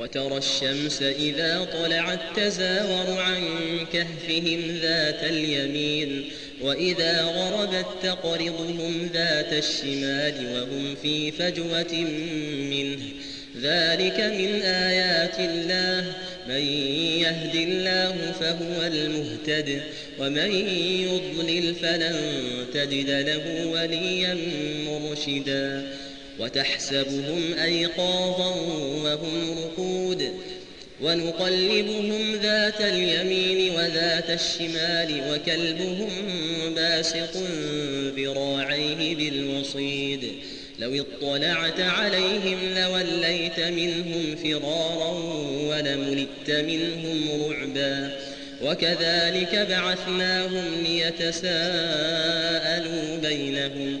وترى الشمس إذا طلعت تزاور عن كهفهم ذات اليمين وإذا غربت تقرضهم ذات الشمال وهم في فجوة منه. ذلك من آيات الله. من يهد الله فهو المهتد ومن يضلل فلن تجد له وليا مرشدا. وتحسبهم أيقاظا وهم رقود ونقلبهم ذات اليمين وذات الشمال وكلبهم باسق ذراعيه بالوصيد لو اطلعت عليهم لوليت منهم فرارا ولملت منهم رعبا وكذلك بعثناهم ليتساءلوا بينهم